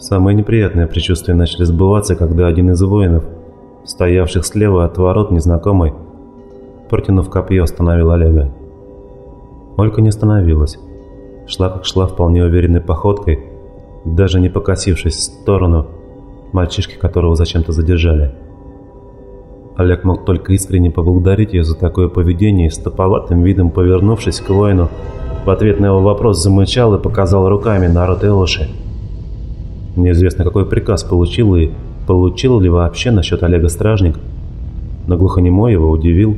Самые неприятные предчувствия начали сбываться, когда один из воинов, стоявших слева от ворот незнакомый, протянув копье, остановил Олега. Ольга не остановилась. Шла, как шла, вполне уверенной походкой, даже не покосившись в сторону мальчишки, которого зачем-то задержали. Олег мог только искренне поблагодарить ее за такое поведение и с топоватым видом повернувшись к воину, в ответ на его вопрос замычал и показал руками на рот Элоши. Неизвестно, какой приказ получил и получил ли вообще насчет Олега Стражник, но глухонемой его удивил.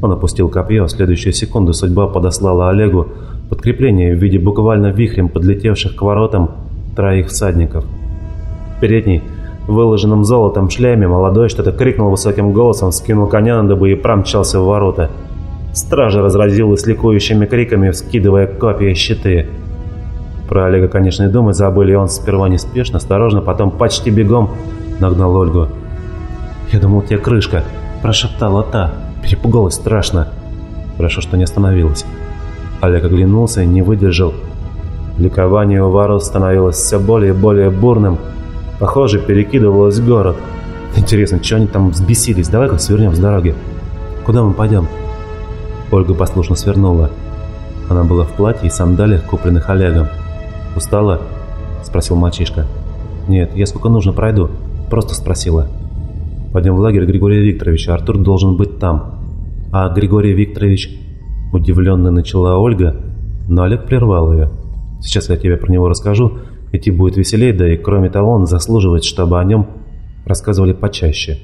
Он опустил копье, а в следующую секунду судьба подослала Олегу подкрепление в виде буквально вихрем подлетевших к воротам троих всадников. Передний, в выложенном золотом шлеме, молодой что-то крикнул высоким голосом, скинул коня на дыбы и промчался в ворота. Стража разразилась ликующими криками, вскидывая копья и щиты. Про Олега, конечно, и думать забыли, и он сперва неспешно, осторожно, потом почти бегом нагнал Ольгу. «Я думал, тебя крышка», – прошептала та. Перепугалась страшно. Хорошо, что не остановилась. Олег оглянулся и не выдержал. Ликование у ворот становилось все более и более бурным. Похоже, перекидывалось город. Интересно, что они там взбесились? Давай-ка свернем с дороги. Куда мы пойдем? Ольга послушно свернула. Она была в платье и сандалиях, купленных Олегом. «Устала?» – спросил мальчишка. «Нет, я сколько нужно пройду», – просто спросила. «Пойдем в лагерь Григория Викторовича, Артур должен быть там». «А Григорий Викторович?» – удивленно начала Ольга, но Олег прервал ее. «Сейчас я тебе про него расскажу, идти будет веселее, да и кроме того он заслуживает, чтобы о нем рассказывали почаще».